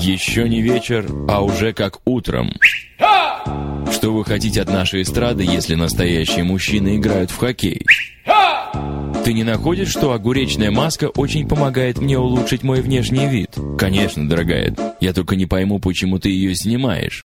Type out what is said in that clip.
Еще не вечер, а уже как утром. Что вы хотите от нашей эстрады, если настоящие мужчины играют в хоккей? Ты не находишь, что огуречная маска очень помогает мне улучшить мой внешний вид? Конечно, дорогая. Я только не пойму, почему ты ее снимаешь.